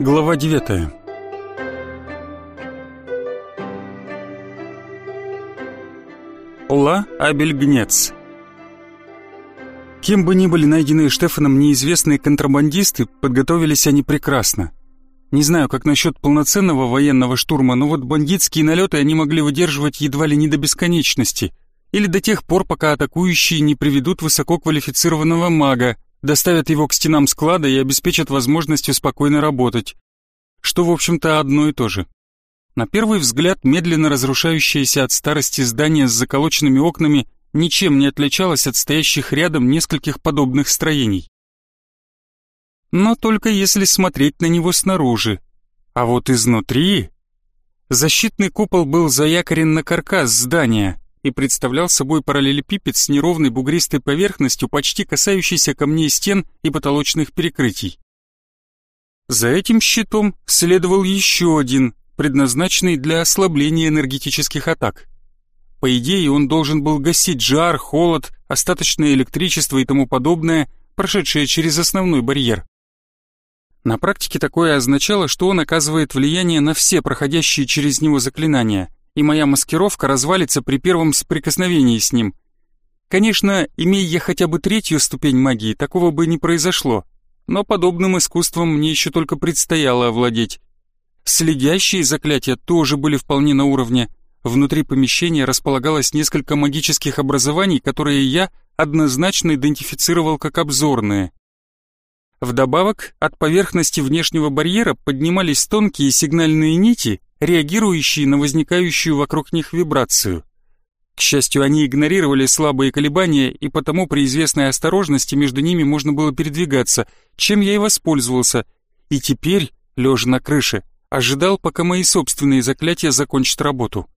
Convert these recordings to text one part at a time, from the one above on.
Глава 9 Ла Абельгнец. Кем бы ни были найденные Штефаном неизвестные контрабандисты, подготовились они прекрасно. Не знаю, как насчет полноценного военного штурма, но вот бандитские налеты они могли выдерживать едва ли не до бесконечности, или до тех пор, пока атакующие не приведут высококвалифицированного мага, доставят его к стенам склада и обеспечат возможностью спокойно работать. Что, в общем-то, одно и то же. На первый взгляд, медленно разрушающееся от старости здание с заколоченными окнами ничем не отличалось от стоящих рядом нескольких подобных строений. Но только если смотреть на него снаружи. А вот изнутри... Защитный купол был заякорен на каркас здания и представлял собой параллелепипед с неровной бугристой поверхностью, почти касающейся камней стен и потолочных перекрытий. За этим щитом следовал еще один, предназначенный для ослабления энергетических атак. По идее, он должен был гасить жар, холод, остаточное электричество и тому подобное, прошедшее через основной барьер. На практике такое означало, что он оказывает влияние на все проходящие через него заклинания, и моя маскировка развалится при первом соприкосновении с ним. Конечно, имея я хотя бы третью ступень магии, такого бы не произошло, но подобным искусством мне еще только предстояло овладеть. Следящие заклятия тоже были вполне на уровне, Внутри помещения располагалось несколько магических образований, которые я однозначно идентифицировал как обзорные. Вдобавок, от поверхности внешнего барьера поднимались тонкие сигнальные нити, реагирующие на возникающую вокруг них вибрацию. К счастью, они игнорировали слабые колебания, и потому при известной осторожности между ними можно было передвигаться, чем я и воспользовался. И теперь, лежа на крыше, ожидал, пока мои собственные заклятия закончат работу.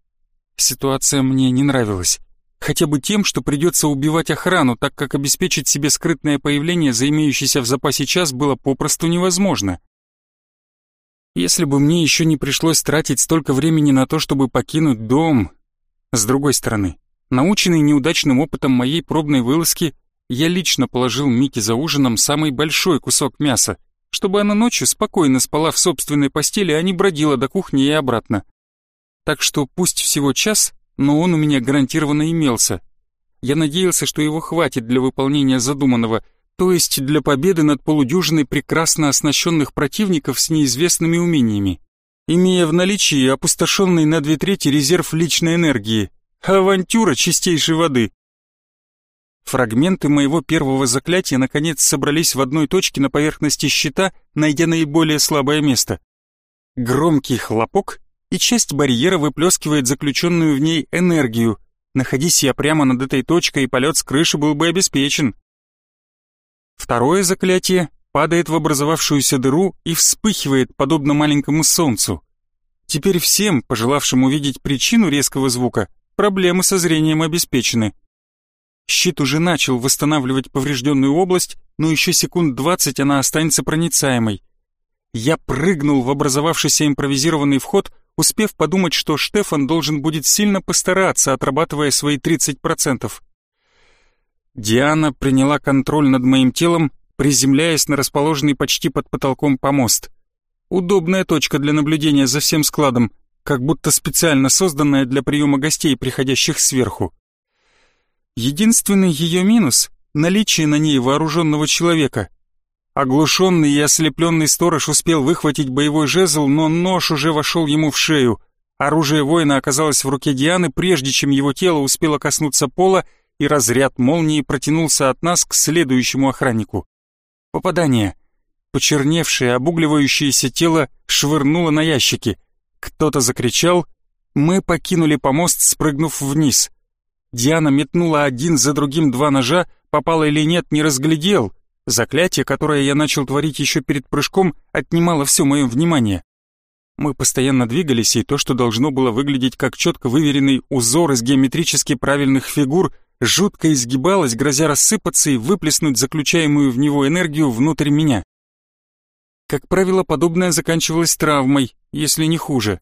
Ситуация мне не нравилась. Хотя бы тем, что придется убивать охрану, так как обеспечить себе скрытное появление за имеющийся в запасе час было попросту невозможно. Если бы мне еще не пришлось тратить столько времени на то, чтобы покинуть дом... С другой стороны, наученный неудачным опытом моей пробной вылазки, я лично положил Мике за ужином самый большой кусок мяса, чтобы она ночью спокойно спала в собственной постели, а не бродила до кухни и обратно так что пусть всего час, но он у меня гарантированно имелся. Я надеялся, что его хватит для выполнения задуманного, то есть для победы над полудюжиной прекрасно оснащенных противников с неизвестными умениями, имея в наличии опустошенный на две трети резерв личной энергии. Авантюра чистейшей воды. Фрагменты моего первого заклятия наконец собрались в одной точке на поверхности щита, найдя наиболее слабое место. Громкий хлопок, и часть барьера выплескивает заключенную в ней энергию. Находись я прямо над этой точкой, полет с крыши был бы обеспечен. Второе заклятие падает в образовавшуюся дыру и вспыхивает, подобно маленькому солнцу. Теперь всем, пожелавшим увидеть причину резкого звука, проблемы со зрением обеспечены. Щит уже начал восстанавливать поврежденную область, но еще секунд двадцать она останется проницаемой. Я прыгнул в образовавшийся импровизированный вход, успев подумать, что Штефан должен будет сильно постараться, отрабатывая свои 30%. Диана приняла контроль над моим телом, приземляясь на расположенный почти под потолком помост. Удобная точка для наблюдения за всем складом, как будто специально созданная для приема гостей, приходящих сверху. Единственный ее минус — наличие на ней вооруженного человека — Оглушенный и ослепленный сторож успел выхватить боевой жезл, но нож уже вошел ему в шею. Оружие воина оказалось в руке Дианы, прежде чем его тело успело коснуться пола, и разряд молнии протянулся от нас к следующему охраннику. Попадание. Почерневшее, обугливающееся тело швырнуло на ящики. Кто-то закричал. Мы покинули помост, спрыгнув вниз. Диана метнула один за другим два ножа, попала или нет, не разглядел — Заклятие, которое я начал творить еще перед прыжком, отнимало все мое внимание. Мы постоянно двигались, и то, что должно было выглядеть как четко выверенный узор из геометрически правильных фигур, жутко изгибалось, грозя рассыпаться и выплеснуть заключаемую в него энергию внутрь меня. Как правило, подобное заканчивалось травмой, если не хуже.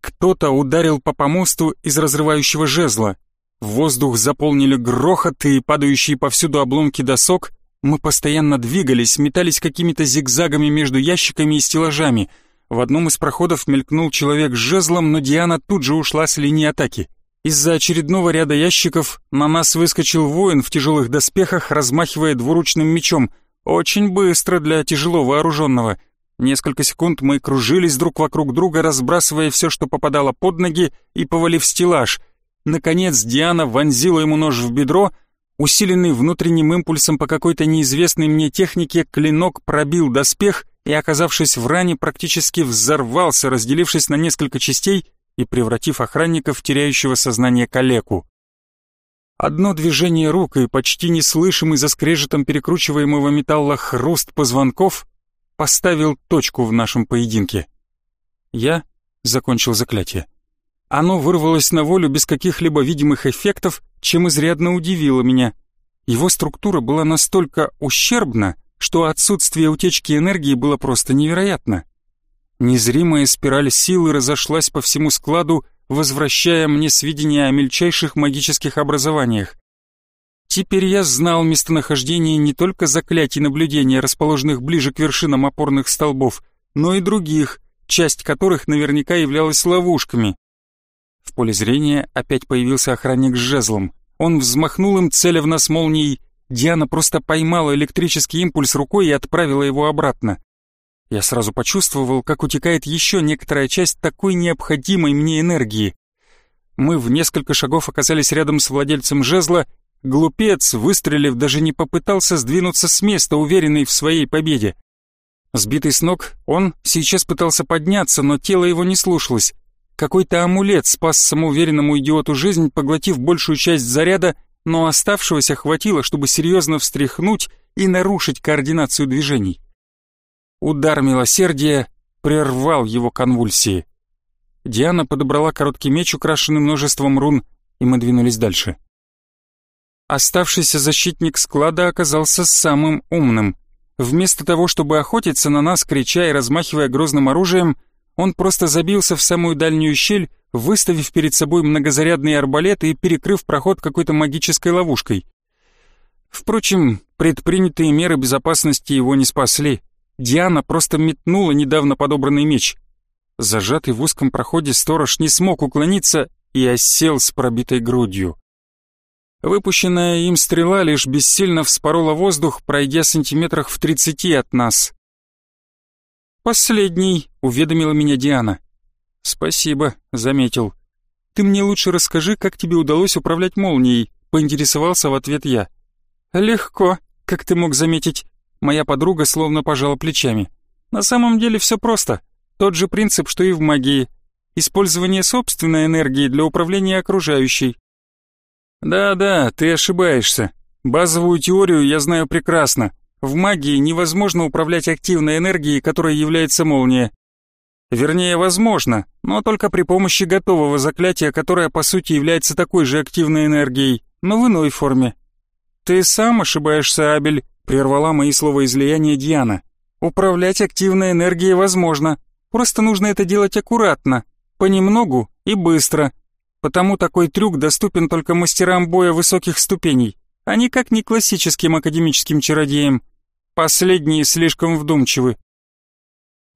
Кто-то ударил по помосту из разрывающего жезла. В воздух заполнили грохот и падающие повсюду обломки досок, Мы постоянно двигались, метались какими-то зигзагами между ящиками и стеллажами. В одном из проходов мелькнул человек с жезлом, но Диана тут же ушла с линии атаки. Из-за очередного ряда ящиков на нас выскочил воин в тяжелых доспехах, размахивая двуручным мечом. Очень быстро для тяжело вооруженного. Несколько секунд мы кружились друг вокруг друга, разбрасывая все, что попадало под ноги, и повалив стеллаж. Наконец Диана вонзила ему нож в бедро, усиленный внутренним импульсом по какой-то неизвестной мне технике, клинок пробил доспех и, оказавшись в ране, практически взорвался, разделившись на несколько частей и превратив охранника в теряющего сознание калеку. Одно движение рук и почти неслышимый за скрежетом перекручиваемого металла хруст позвонков поставил точку в нашем поединке. Я закончил заклятие. Оно вырвалось на волю без каких-либо видимых эффектов, чем изрядно удивило меня. Его структура была настолько ущербна, что отсутствие утечки энергии было просто невероятно. Незримая спираль силы разошлась по всему складу, возвращая мне сведения о мельчайших магических образованиях. Теперь я знал местонахождение не только заклятий наблюдения, расположенных ближе к вершинам опорных столбов, но и других, часть которых наверняка являлась ловушками. В поле зрения опять появился охранник с жезлом. Он взмахнул им, целя в нас молнией. Диана просто поймала электрический импульс рукой и отправила его обратно. Я сразу почувствовал, как утекает еще некоторая часть такой необходимой мне энергии. Мы в несколько шагов оказались рядом с владельцем жезла Глупец, выстрелив, даже не попытался сдвинуться с места, уверенный в своей победе. Сбитый с ног, он сейчас пытался подняться, но тело его не слушалось. Какой-то амулет спас самоуверенному идиоту жизнь, поглотив большую часть заряда, но оставшегося хватило, чтобы серьезно встряхнуть и нарушить координацию движений. Удар милосердия прервал его конвульсии. Диана подобрала короткий меч, украшенный множеством рун, и мы двинулись дальше. Оставшийся защитник склада оказался самым умным. Вместо того, чтобы охотиться на нас, крича и размахивая грозным оружием, он просто забился в самую дальнюю щель, выставив перед собой многозарядный арбалет и перекрыв проход какой-то магической ловушкой. Впрочем, предпринятые меры безопасности его не спасли. Диана просто метнула недавно подобранный меч. Зажатый в узком проходе сторож не смог уклониться и осел с пробитой грудью. Выпущенная им стрела лишь бессильно вспорола воздух, пройдя сантиметрах в тридцати от нас. «Последний», — уведомила меня Диана. «Спасибо», — заметил. «Ты мне лучше расскажи, как тебе удалось управлять молнией», — поинтересовался в ответ я. «Легко, как ты мог заметить». Моя подруга словно пожала плечами. «На самом деле все просто. Тот же принцип, что и в магии. Использование собственной энергии для управления окружающей. Да-да, ты ошибаешься. Базовую теорию я знаю прекрасно. В магии невозможно управлять активной энергией, которая является молния. Вернее, возможно, но только при помощи готового заклятия, которое по сути является такой же активной энергией, но в иной форме. Ты сам ошибаешься, Абель, прервала мои слова излияния Диана. Управлять активной энергией возможно, просто нужно это делать аккуратно, понемногу и быстро, Потому такой трюк доступен только мастерам боя высоких ступеней, а никак не классическим академическим чародеям. Последние слишком вдумчивы.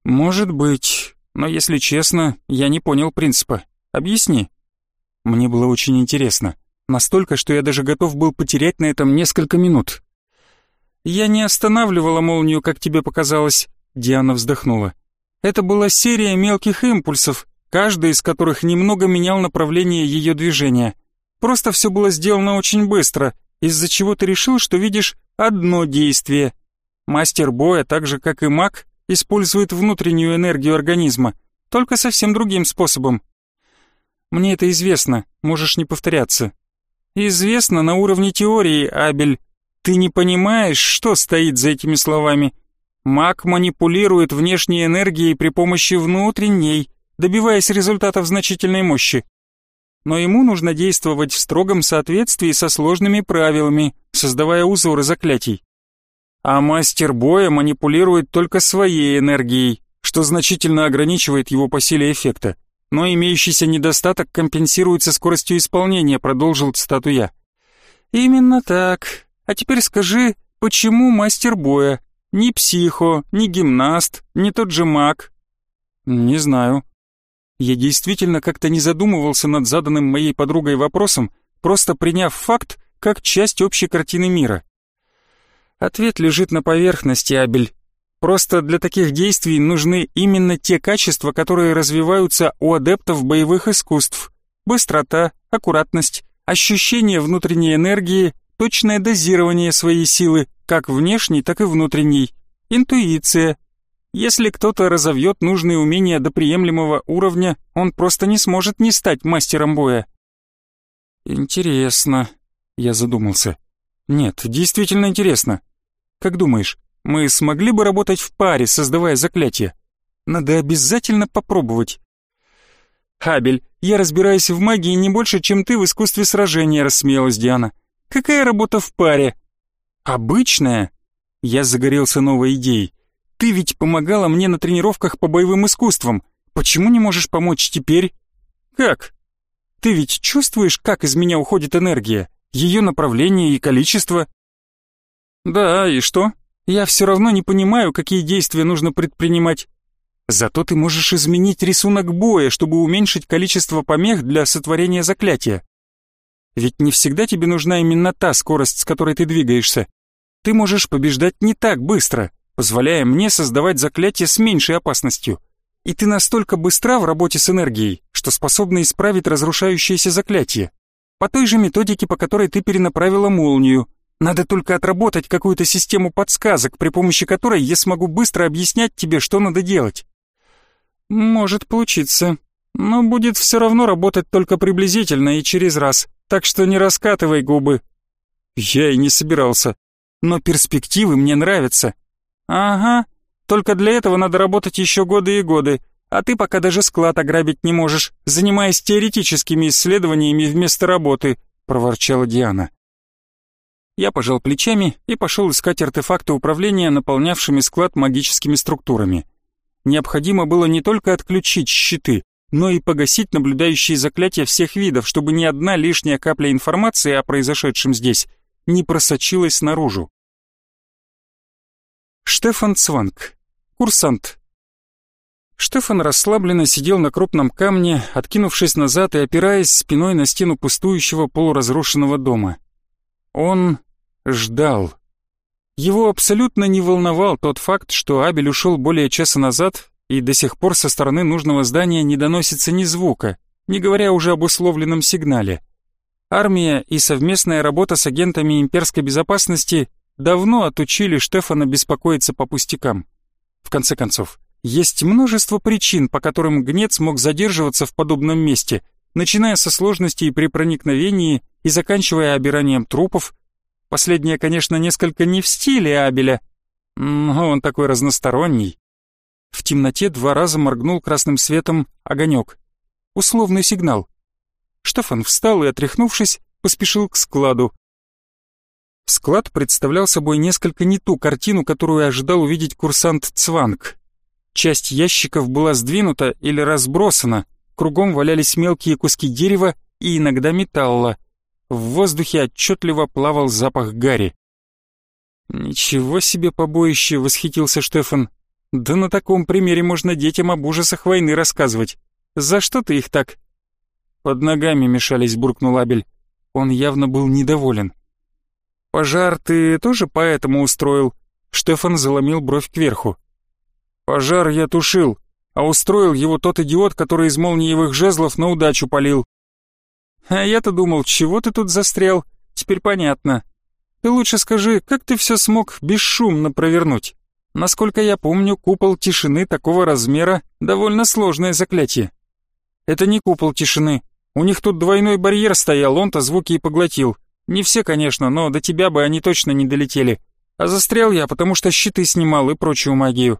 Может быть, но если честно, я не понял принципа. Объясни. Мне было очень интересно. Настолько, что я даже готов был потерять на этом несколько минут. «Я не останавливала молнию, как тебе показалось», — Диана вздохнула. «Это была серия мелких импульсов, каждый из которых немного менял направление ее движения. Просто все было сделано очень быстро, из-за чего ты решил, что видишь одно действие. Мастер боя, так же как и маг, использует внутреннюю энергию организма, только совсем другим способом. Мне это известно, можешь не повторяться. Известно на уровне теории, Абель. Ты не понимаешь, что стоит за этими словами. Маг манипулирует внешней энергией при помощи внутренней, добиваясь результатов значительной мощи. Но ему нужно действовать в строгом соответствии со сложными правилами, создавая узоры заклятий. А мастер боя манипулирует только своей энергией, что значительно ограничивает его по силе эффекта. Но имеющийся недостаток компенсируется скоростью исполнения, продолжил цитату я. Именно так. А теперь скажи, Почему мастер боя? Ни психо, ни гимнаст, ни тот же маг. Не знаю. Я действительно как-то не задумывался над заданным моей подругой вопросом, просто приняв факт как часть общей картины мира. Ответ лежит на поверхности, Абель. Просто для таких действий нужны именно те качества, которые развиваются у адептов боевых искусств. Быстрота, аккуратность, ощущение внутренней энергии, точное дозирование своей силы, как внешней, так и внутренней, интуиция. Если кто-то разовьет нужные умения до приемлемого уровня, он просто не сможет не стать мастером боя. Интересно, я задумался. Нет, действительно интересно. Как думаешь, мы смогли бы работать в паре, создавая заклятие? Надо обязательно попробовать. Хабель, я разбираюсь в магии не больше, чем ты в искусстве сражения, рассмеялась Диана. Какая работа в паре? Обычная? Я загорелся новой идеей. Ты ведь помогала мне на тренировках по боевым искусствам. Почему не можешь помочь теперь? Как? Ты ведь чувствуешь, как из меня уходит энергия, ее направление и количество? Да, и что? Я все равно не понимаю, какие действия нужно предпринимать. Зато ты можешь изменить рисунок боя, чтобы уменьшить количество помех для сотворения заклятия. Ведь не всегда тебе нужна именно та скорость, с которой ты двигаешься. Ты можешь побеждать не так быстро, позволяя мне создавать заклятие с меньшей опасностью. И ты настолько быстра в работе с энергией, что способна исправить разрушающееся заклятие. По той же методике, по которой ты перенаправила молнию, надо только отработать какую-то систему подсказок, при помощи которой я смогу быстро объяснять тебе, что надо делать. Может получиться, но будет все равно работать только приблизительно и через раз, так что не раскатывай губы. Я и не собирался, но перспективы мне нравятся. Ага, только для этого надо работать еще годы и годы, а ты пока даже склад ограбить не можешь, занимаясь теоретическими исследованиями вместо работы, проворчала Диана. Я пожал плечами и пошел искать артефакты управления, наполнявшими склад магическими структурами. Необходимо было не только отключить щиты, но и погасить наблюдающие заклятия всех видов, чтобы ни одна лишняя капля информации о произошедшем здесь не просочилась наружу. Штефан Цванг, курсант. Штефан расслабленно сидел на крупном камне, откинувшись назад и опираясь спиной на стену пустующего полуразрушенного дома. Он ждал. Его абсолютно не волновал тот факт, что Абель ушел более часа назад, и до сих пор со стороны нужного здания не доносится ни звука, не говоря уже об условленном сигнале. Армия и совместная работа с агентами имперской безопасности давно отучили Штефана беспокоиться по пустякам. В конце концов, есть множество причин, по которым гнец мог задерживаться в подобном месте, начиная со сложностей при проникновении и заканчивая обиранием трупов. Последнее, конечно, несколько не в стиле Абеля, но он такой разносторонний. В темноте два раза моргнул красным светом огонек. Условный сигнал. Штефан встал и, отряхнувшись, поспешил к складу. Склад представлял собой несколько не ту картину, которую ожидал увидеть курсант Цванг. Часть ящиков была сдвинута или разбросана, кругом валялись мелкие куски дерева и иногда металла. В воздухе отчетливо плавал запах гари. «Ничего себе побоище!» — восхитился Штефан. «Да на таком примере можно детям об ужасах войны рассказывать. За что ты их так?» «Под ногами мешались», — буркнул Абель. Он явно был недоволен. «Пожар ты тоже поэтому устроил?» Штефан заломил бровь кверху. «Пожар я тушил, а устроил его тот идиот, который из молниевых жезлов на удачу полил». «А я-то думал, чего ты тут застрял? Теперь понятно. Ты лучше скажи, как ты все смог бесшумно провернуть? Насколько я помню, купол тишины такого размера — довольно сложное заклятие». «Это не купол тишины. У них тут двойной барьер стоял, он-то звуки и поглотил. Не все, конечно, но до тебя бы они точно не долетели. А застрял я, потому что щиты снимал и прочую магию.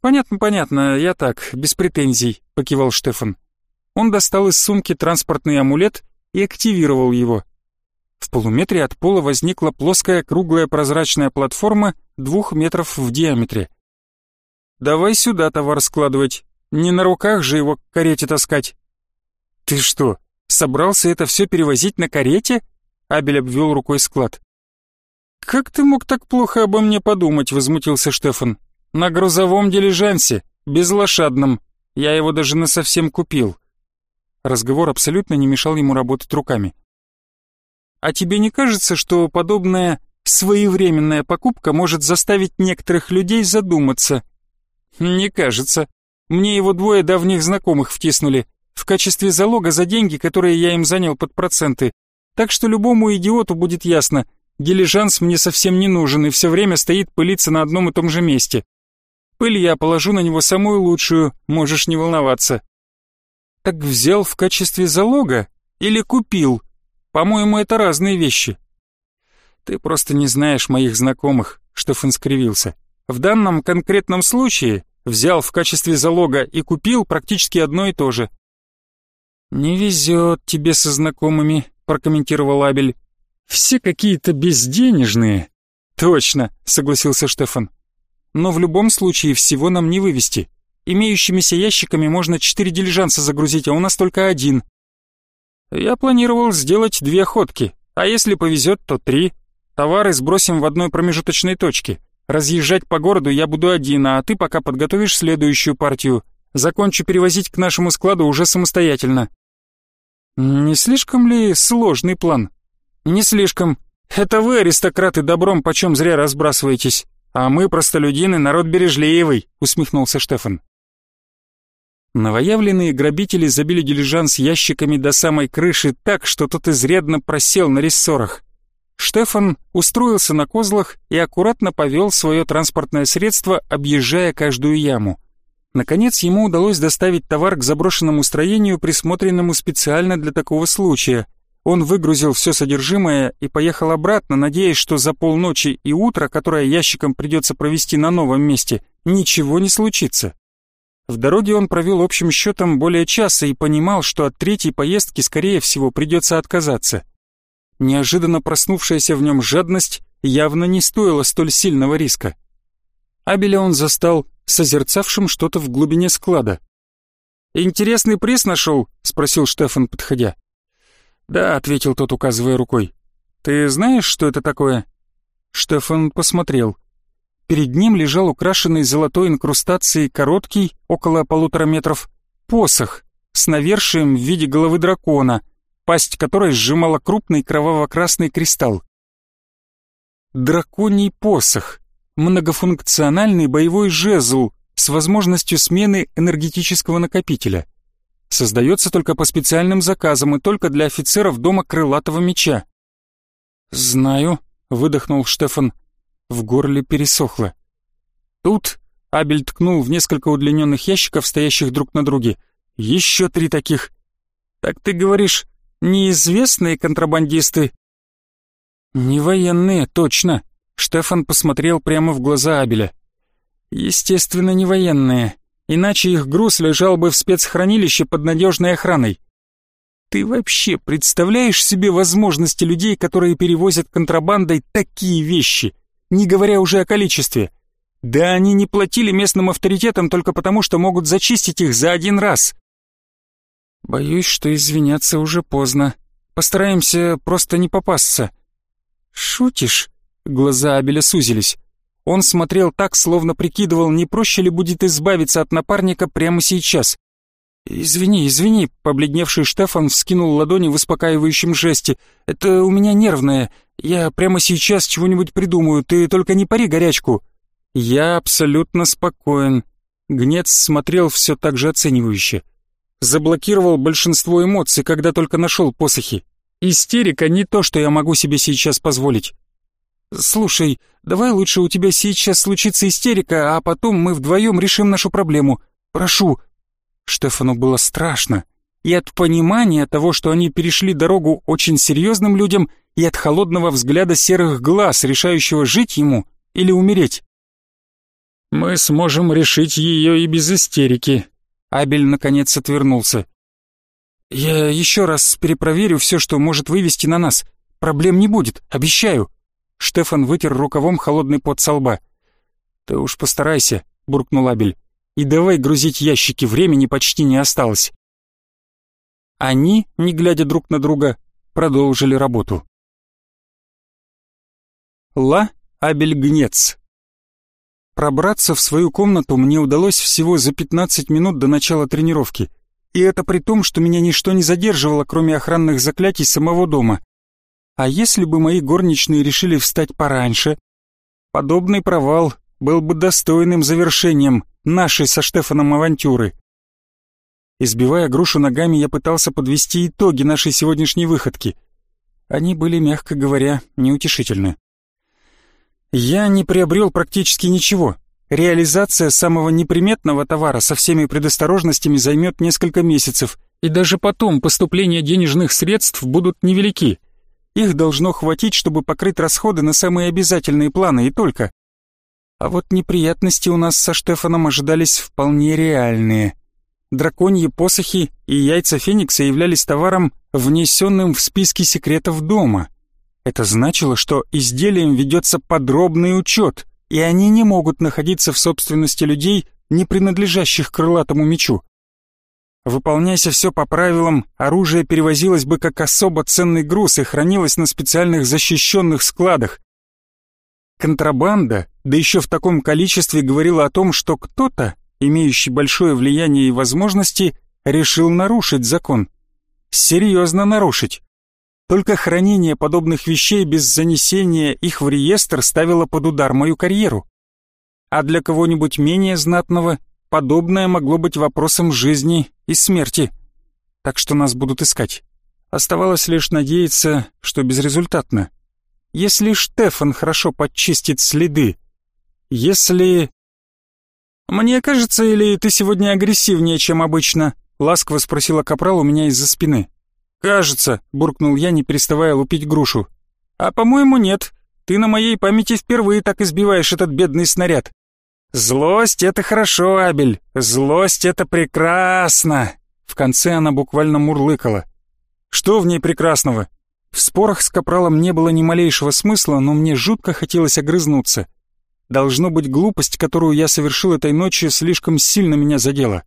Понятно, понятно, я так, без претензий, покивал Штефан. Он достал из сумки транспортный амулет и активировал его. В полуметре от пола возникла плоская круглая прозрачная платформа двух метров в диаметре. «Давай сюда товар складывать, не на руках же его к карете таскать». «Ты что, собрался это все перевозить на карете?» Абель обвел рукой склад. «Как ты мог так плохо обо мне подумать?» — возмутился Штефан. «На грузовом дилижансе, безлошадном. Я его даже на совсем купил». Разговор абсолютно не мешал ему работать руками. «А тебе не кажется, что подобная своевременная покупка может заставить некоторых людей задуматься?» «Не кажется. Мне его двое давних знакомых втиснули в качестве залога за деньги, которые я им занял под проценты. Так что любому идиоту будет ясно, дилижанс мне совсем не нужен и все время стоит пылиться на одном и том же месте. Пыль я положу на него самую лучшую, можешь не волноваться. Так взял в качестве залога или купил? По-моему, это разные вещи. Ты просто не знаешь моих знакомых, Штефан скривился. В данном конкретном случае взял в качестве залога и купил практически одно и то же. «Не везет тебе со знакомыми», — прокомментировал Абель. «Все какие-то безденежные». «Точно», — согласился Штефан. «Но в любом случае всего нам не вывести. Имеющимися ящиками можно четыре дилижанса загрузить, а у нас только один». «Я планировал сделать две ходки, а если повезет, то три. Товары сбросим в одной промежуточной точке. Разъезжать по городу я буду один, а ты пока подготовишь следующую партию. Закончу перевозить к нашему складу уже самостоятельно». Не слишком ли сложный план? Не слишком. Это вы, аристократы, добром почем зря разбрасываетесь. А мы, простолюдины, народ бережливый, усмехнулся Штефан. Новоявленные грабители забили дилижанс ящиками до самой крыши так, что тот изрядно просел на рессорах. Штефан устроился на козлах и аккуратно повел свое транспортное средство, объезжая каждую яму. Наконец ему удалось доставить товар к заброшенному строению, присмотренному специально для такого случая. Он выгрузил все содержимое и поехал обратно, надеясь, что за полночи и утро, которое ящиком придется провести на новом месте, ничего не случится. В дороге он провел общим счетом более часа и понимал, что от третьей поездки, скорее всего, придется отказаться. Неожиданно проснувшаяся в нем жадность явно не стоила столь сильного риска. Абеля он застал созерцавшим что-то в глубине склада. «Интересный приз нашел?» — спросил Штефан, подходя. «Да», — ответил тот, указывая рукой. «Ты знаешь, что это такое?» Штефан посмотрел. Перед ним лежал украшенный золотой инкрустацией короткий, около полутора метров, посох с навершием в виде головы дракона, пасть которой сжимала крупный кроваво-красный кристалл. Драконий посох многофункциональный боевой жезл с возможностью смены энергетического накопителя. Создается только по специальным заказам и только для офицеров дома крылатого меча. «Знаю», — выдохнул Штефан. В горле пересохло. Тут Абель ткнул в несколько удлиненных ящиков, стоящих друг на друге. «Еще три таких». «Так ты говоришь, неизвестные контрабандисты?» «Не военные, точно», Штефан посмотрел прямо в глаза Абеля. Естественно, не военные, иначе их груз лежал бы в спецхранилище под надежной охраной. Ты вообще представляешь себе возможности людей, которые перевозят контрабандой такие вещи, не говоря уже о количестве? Да они не платили местным авторитетам только потому, что могут зачистить их за один раз. Боюсь, что извиняться уже поздно. Постараемся просто не попасться. Шутишь? Глаза Абеля сузились. Он смотрел так, словно прикидывал, не проще ли будет избавиться от напарника прямо сейчас. «Извини, извини», — побледневший Штефан вскинул ладони в успокаивающем жесте. «Это у меня нервное. Я прямо сейчас чего-нибудь придумаю, ты только не пари горячку». «Я абсолютно спокоен». Гнец смотрел все так же оценивающе. Заблокировал большинство эмоций, когда только нашел посохи. Истерика не то, что я могу себе сейчас позволить. «Слушай, давай лучше у тебя сейчас случится истерика, а потом мы вдвоем решим нашу проблему. Прошу». Штефану было страшно. И от понимания того, что они перешли дорогу очень серьезным людям, и от холодного взгляда серых глаз, решающего жить ему или умереть. «Мы сможем решить ее и без истерики», — Абель наконец отвернулся. «Я еще раз перепроверю все, что может вывести на нас. Проблем не будет, обещаю». Штефан вытер рукавом холодный пот со лба. «Ты уж постарайся», — буркнул Абель. «И давай грузить ящики, времени почти не осталось». Они, не глядя друг на друга, продолжили работу. Ла Абельгнец. Пробраться в свою комнату мне удалось всего за 15 минут до начала тренировки. И это при том, что меня ничто не задерживало, кроме охранных заклятий самого дома. А если бы мои горничные решили встать пораньше? Подобный провал был бы достойным завершением нашей со Штефаном авантюры. Избивая грушу ногами, я пытался подвести итоги нашей сегодняшней выходки. Они были, мягко говоря, неутешительны. Я не приобрел практически ничего. Реализация самого неприметного товара со всеми предосторожностями займет несколько месяцев, и даже потом поступления денежных средств будут невелики. Их должно хватить, чтобы покрыть расходы на самые обязательные планы и только. А вот неприятности у нас со Штефаном ожидались вполне реальные. Драконьи посохи и яйца Феникса являлись товаром, внесенным в списки секретов дома — это значило, что изделиям ведется подробный учет, и они не могут находиться в собственности людей, не принадлежащих крылатому мечу. Выполняйся все по правилам, оружие перевозилось бы как особо ценный груз и хранилось на специальных защищенных складах. Контрабанда, да еще в таком количестве, говорила о том, что кто-то, имеющий большое влияние и возможности, решил нарушить закон. Серьезно нарушить. Только хранение подобных вещей без занесения их в реестр ставило под удар мою карьеру. А для кого-нибудь менее знатного подобное могло быть вопросом жизни и смерти. Так что нас будут искать. Оставалось лишь надеяться, что безрезультатно. Если Штефан хорошо подчистит следы, если... «Мне кажется, или ты сегодня агрессивнее, чем обычно?» — ласково спросила Капрал у меня из-за спины. «Кажется», — буркнул я, не переставая лупить грушу. «А по-моему, нет. Ты на моей памяти впервые так избиваешь этот бедный снаряд». «Злость — это хорошо, Абель. Злость — это прекрасно!» В конце она буквально мурлыкала. «Что в ней прекрасного?» В спорах с Капралом не было ни малейшего смысла, но мне жутко хотелось огрызнуться. Должно быть, глупость, которую я совершил этой ночью, слишком сильно меня задела.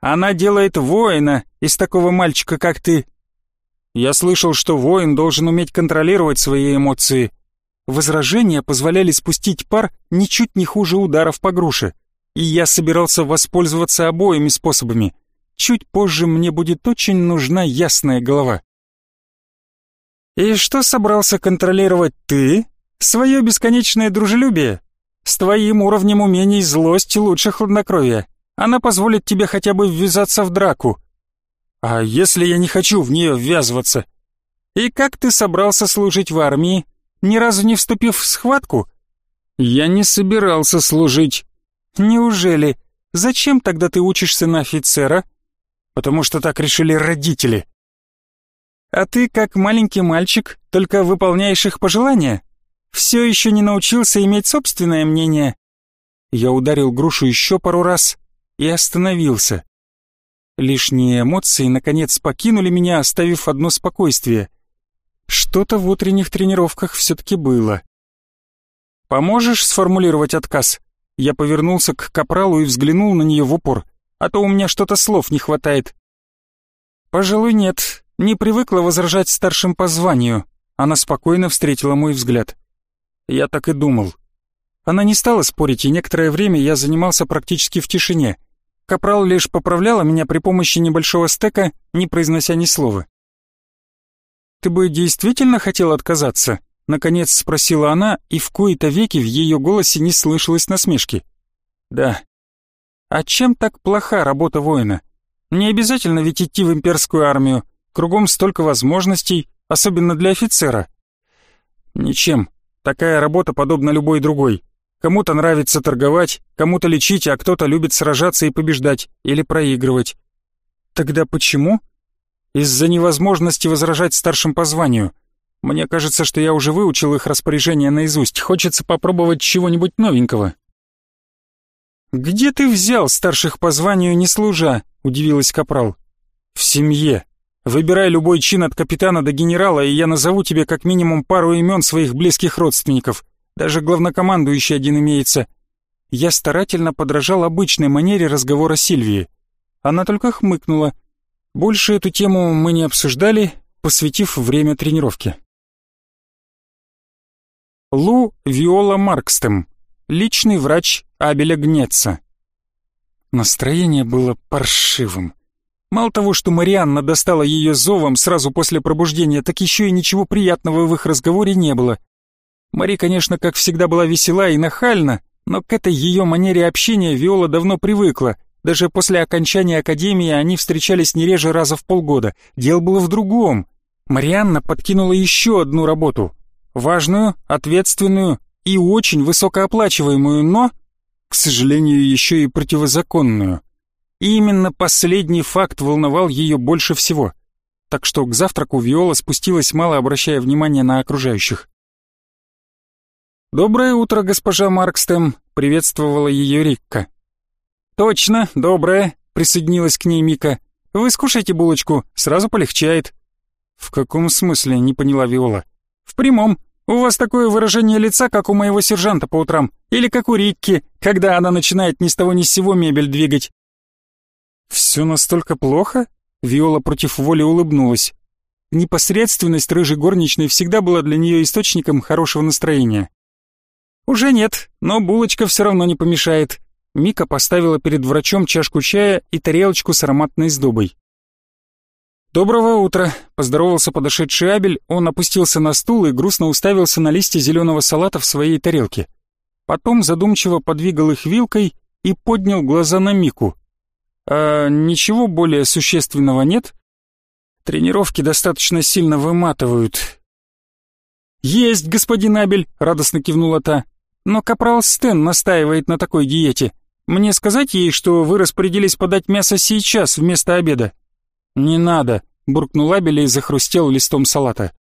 Она делает воина из такого мальчика, как ты. Я слышал, что воин должен уметь контролировать свои эмоции. Возражения позволяли спустить пар ничуть не хуже ударов по груше. И я собирался воспользоваться обоими способами. Чуть позже мне будет очень нужна ясная голова. И что собрался контролировать ты? Свое бесконечное дружелюбие? С твоим уровнем умений злость лучше хладнокровия. Она позволит тебе хотя бы ввязаться в драку. А если я не хочу в нее ввязываться? И как ты собрался служить в армии, ни разу не вступив в схватку? Я не собирался служить. Неужели? Зачем тогда ты учишься на офицера? Потому что так решили родители. А ты, как маленький мальчик, только выполняешь их пожелания? Все еще не научился иметь собственное мнение? Я ударил грушу еще пару раз, и остановился. Лишние эмоции, наконец, покинули меня, оставив одно спокойствие. Что-то в утренних тренировках все-таки было. «Поможешь сформулировать отказ?» Я повернулся к капралу и взглянул на нее в упор, а то у меня что-то слов не хватает. «Пожалуй, нет, не привыкла возражать старшим по званию», она спокойно встретила мой взгляд. Я так и думал. Она не стала спорить, и некоторое время я занимался практически в тишине — Капрал лишь поправляла меня при помощи небольшого стека, не произнося ни слова. «Ты бы действительно хотел отказаться?» — наконец спросила она, и в кои-то веки в ее голосе не слышалось насмешки. «Да». «А чем так плоха работа воина? Не обязательно ведь идти в имперскую армию, кругом столько возможностей, особенно для офицера». «Ничем. Такая работа подобна любой другой. Кому-то нравится торговать, кому-то лечить, а кто-то любит сражаться и побеждать, или проигрывать. Тогда почему? Из-за невозможности возражать старшим по званию. Мне кажется, что я уже выучил их распоряжение наизусть. Хочется попробовать чего-нибудь новенького. «Где ты взял старших по званию не служа?» — удивилась Капрал. «В семье. Выбирай любой чин от капитана до генерала, и я назову тебе как минимум пару имен своих близких родственников. Даже главнокомандующий один имеется. Я старательно подражал обычной манере разговора Сильвии. Она только хмыкнула. Больше эту тему мы не обсуждали, посвятив время тренировке. Лу Виола Маркстем, личный врач Абеля Гнеца. Настроение было паршивым. Мало того, что Марианна достала ее зовом сразу после пробуждения, так еще и ничего приятного в их разговоре не было. Мари, конечно, как всегда была весела и нахальна, но к этой ее манере общения Виола давно привыкла. Даже после окончания академии они встречались не реже раза в полгода. Дело было в другом. Марианна подкинула еще одну работу. Важную, ответственную и очень высокооплачиваемую, но, к сожалению, еще и противозаконную. И именно последний факт волновал ее больше всего. Так что к завтраку Виола спустилась, мало обращая внимания на окружающих. «Доброе утро, госпожа Маркстем», — приветствовала ее Рикка. «Точно, доброе», — присоединилась к ней Мика. «Вы скушайте булочку, сразу полегчает». «В каком смысле?» — не поняла Виола. «В прямом. У вас такое выражение лица, как у моего сержанта по утрам, или как у Рикки, когда она начинает ни с того ни с сего мебель двигать». «Все настолько плохо?» — Виола против воли улыбнулась. Непосредственность рыжей горничной всегда была для нее источником хорошего настроения. «Уже нет, но булочка все равно не помешает». Мика поставила перед врачом чашку чая и тарелочку с ароматной сдобой. «Доброго утра!» — поздоровался подошедший Абель, он опустился на стул и грустно уставился на листья зеленого салата в своей тарелке. Потом задумчиво подвигал их вилкой и поднял глаза на Мику. «А ничего более существенного нет?» «Тренировки достаточно сильно выматывают». «Есть, господин Абель!» — радостно кивнула та. Но капрал Стэн настаивает на такой диете. Мне сказать ей, что вы распорядились подать мясо сейчас вместо обеда?» «Не надо», — буркнул Абель и захрустел листом салата.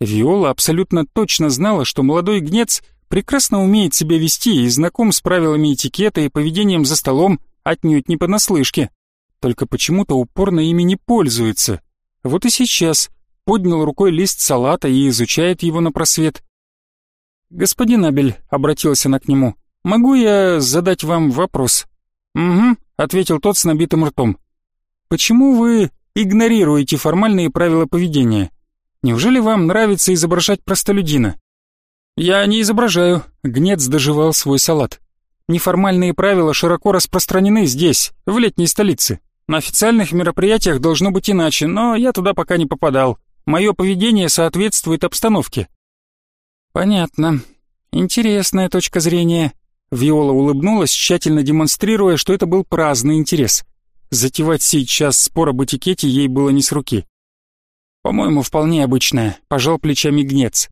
Виола абсолютно точно знала, что молодой гнец прекрасно умеет себя вести и знаком с правилами этикета и поведением за столом отнюдь не понаслышке. Только почему-то упорно ими не пользуется. Вот и сейчас поднял рукой лист салата и изучает его на просвет. «Господин Абель», — обратился она к нему, — «могу я задать вам вопрос?» «Угу», — ответил тот с набитым ртом. «Почему вы игнорируете формальные правила поведения? Неужели вам нравится изображать простолюдина?» «Я не изображаю», — Гнец доживал свой салат. «Неформальные правила широко распространены здесь, в летней столице. На официальных мероприятиях должно быть иначе, но я туда пока не попадал. Мое поведение соответствует обстановке. «Понятно. Интересная точка зрения». Виола улыбнулась, тщательно демонстрируя, что это был праздный интерес. Затевать сейчас спор об этикете ей было не с руки. «По-моему, вполне обычная», — пожал плечами гнец.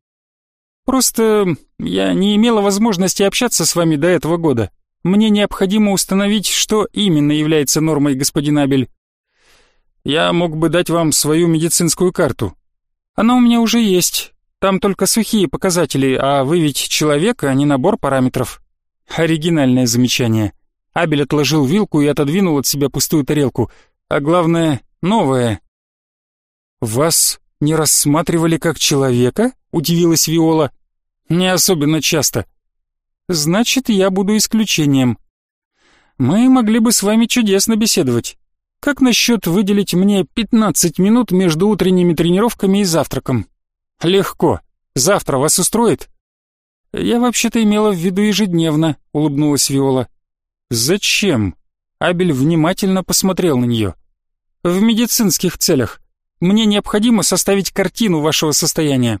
«Просто я не имела возможности общаться с вами до этого года. Мне необходимо установить, что именно является нормой, господин Абель. Я мог бы дать вам свою медицинскую карту. Она у меня уже есть, там только сухие показатели, а вы ведь человек, а не набор параметров. Оригинальное замечание. Абель отложил вилку и отодвинул от себя пустую тарелку. А главное, новое. «Вас не рассматривали как человека?» — удивилась Виола. «Не особенно часто». «Значит, я буду исключением. Мы могли бы с вами чудесно беседовать. Как насчет выделить мне 15 минут между утренними тренировками и завтраком? «Легко. Завтра вас устроит?» «Я вообще-то имела в виду ежедневно», — улыбнулась Виола. «Зачем?» Абель внимательно посмотрел на нее. «В медицинских целях. Мне необходимо составить картину вашего состояния.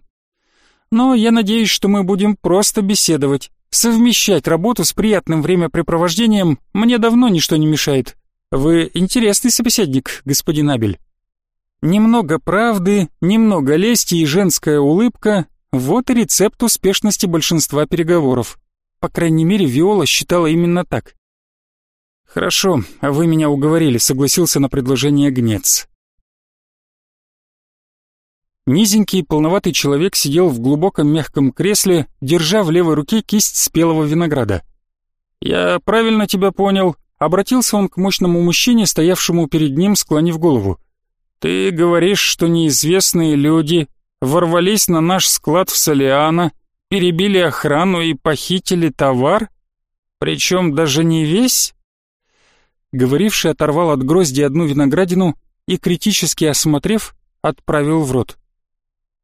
Но я надеюсь, что мы будем просто беседовать. Совмещать работу с приятным времяпрепровождением мне давно ничто не мешает. Вы интересный собеседник, господин Абель». Немного правды, немного лести и женская улыбка — вот и рецепт успешности большинства переговоров. По крайней мере, Виола считала именно так. «Хорошо, вы меня уговорили», — согласился на предложение Гнец. Низенький, полноватый человек сидел в глубоком мягком кресле, держа в левой руке кисть спелого винограда. «Я правильно тебя понял», — обратился он к мощному мужчине, стоявшему перед ним, склонив голову. «Ты говоришь, что неизвестные люди ворвались на наш склад в Солиано, перебили охрану и похитили товар? Причем даже не весь?» Говоривший оторвал от грозди одну виноградину и, критически осмотрев, отправил в рот.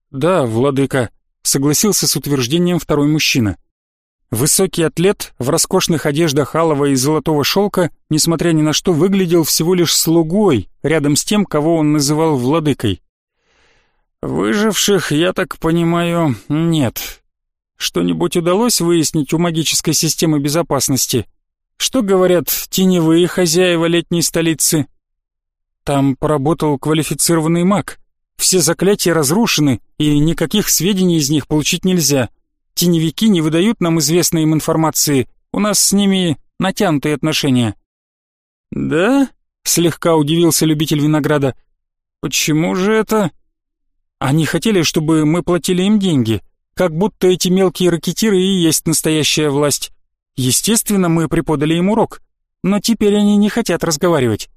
«Да, владыка», — согласился с утверждением второй мужчина. Высокий атлет в роскошных одеждах алого и золотого шелка, несмотря ни на что, выглядел всего лишь слугой, рядом с тем, кого он называл владыкой. «Выживших, я так понимаю, нет. Что-нибудь удалось выяснить у магической системы безопасности? Что говорят теневые хозяева летней столицы?» «Там поработал квалифицированный маг. Все заклятия разрушены, и никаких сведений из них получить нельзя». Теневики не выдают нам известной им информации. У нас с ними натянутые отношения». «Да?» — слегка удивился любитель винограда. «Почему же это?» «Они хотели, чтобы мы платили им деньги, как будто эти мелкие ракетиры и есть настоящая власть. Естественно, мы преподали им урок, но теперь они не хотят разговаривать.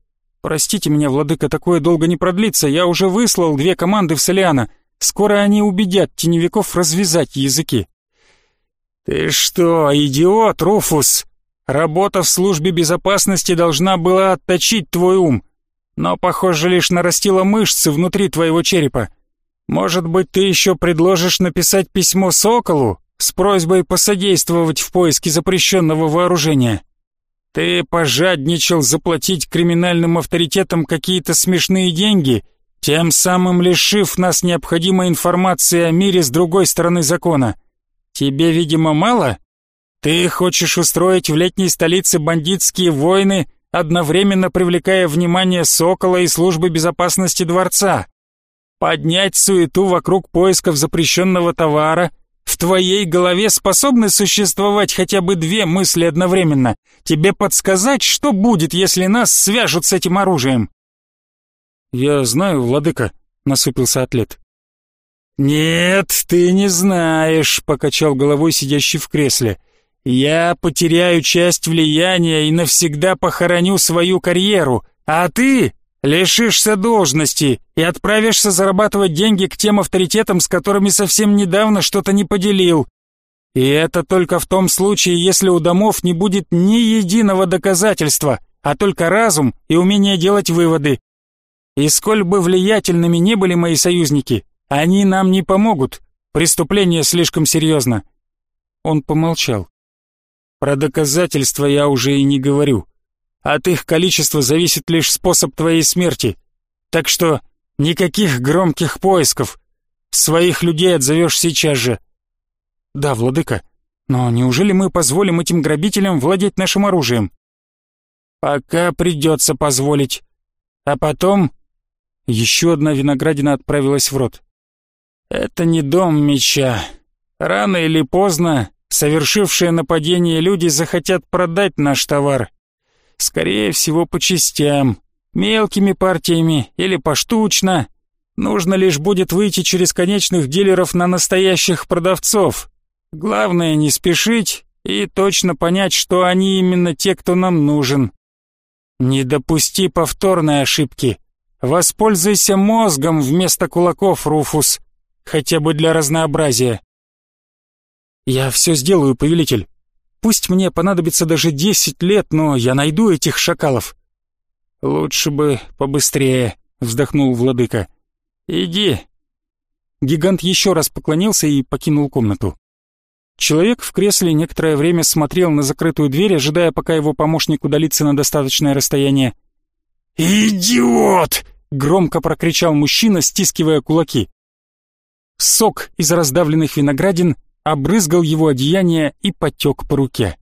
Простите меня, владыка, такое долго не продлится, я уже выслал две команды в Солиана. Скоро они убедят теневиков развязать языки». «Ты что, идиот, Руфус? Работа в службе безопасности должна была отточить твой ум, но, похоже, лишь нарастила мышцы внутри твоего черепа. Может быть, ты еще предложишь написать письмо Соколу с просьбой посодействовать в поиске запрещенного вооружения?» Ты пожадничал заплатить криминальным авторитетам какие-то смешные деньги, тем самым лишив нас необходимой информации о мире с другой стороны закона. Тебе, видимо, мало? Ты хочешь устроить в летней столице бандитские войны, одновременно привлекая внимание Сокола и службы безопасности дворца. Поднять суету вокруг поисков запрещенного товара. В твоей голове способны существовать хотя бы две мысли одновременно. Тебе подсказать, что будет, если нас свяжут с этим оружием? Я знаю, владыка, насупился атлет. «Нет, ты не знаешь», — покачал головой сидящий в кресле. «Я потеряю часть влияния и навсегда похороню свою карьеру, а ты лишишься должности и отправишься зарабатывать деньги к тем авторитетам, с которыми совсем недавно что-то не поделил. И это только в том случае, если у домов не будет ни единого доказательства, а только разум и умение делать выводы. И сколь бы влиятельными не были мои союзники, они нам не помогут. Преступление слишком серьезно. Он помолчал. Про доказательства я уже и не говорю. От их количества зависит лишь способ твоей смерти. Так что никаких громких поисков. Своих людей отзовешь сейчас же. Да, владыка, но неужели мы позволим этим грабителям владеть нашим оружием? Пока придется позволить. А потом... Еще одна виноградина отправилась в рот. Это не дом меча. Рано или поздно совершившие нападение люди захотят продать наш товар. Скорее всего, по частям, мелкими партиями или поштучно. Нужно лишь будет выйти через конечных дилеров на настоящих продавцов. Главное не спешить и точно понять, что они именно те, кто нам нужен. Не допусти повторной ошибки. Воспользуйся мозгом вместо кулаков, Руфус хотя бы для разнообразия. Я все сделаю, повелитель. Пусть мне понадобится даже десять лет, но я найду этих шакалов. Лучше бы побыстрее, вздохнул владыка. Иди. Гигант еще раз поклонился и покинул комнату. Человек в кресле некоторое время смотрел на закрытую дверь, ожидая, пока его помощник удалится на достаточное расстояние. «Идиот!» — громко прокричал мужчина, стискивая кулаки. Сок из раздавленных виноградин обрызгал его одеяние и потек по руке.